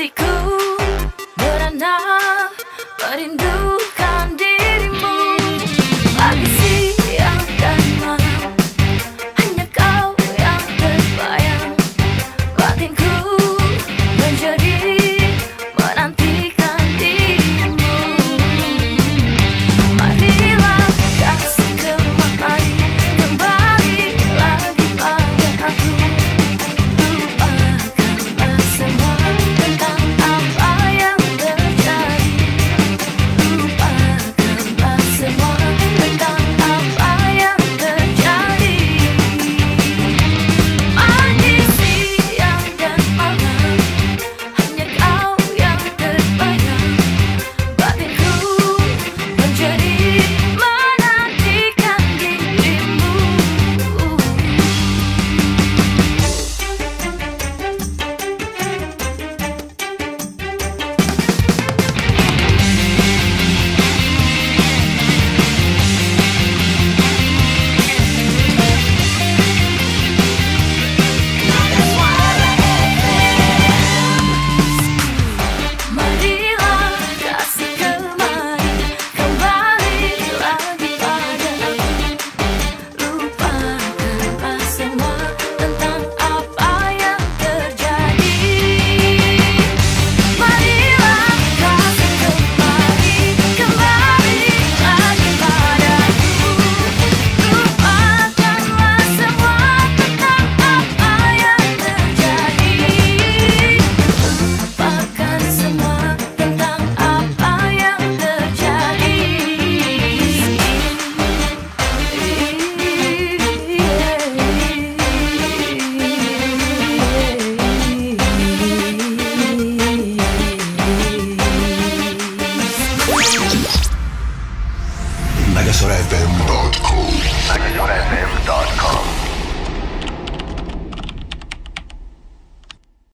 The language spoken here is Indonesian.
hatiku beranak merindu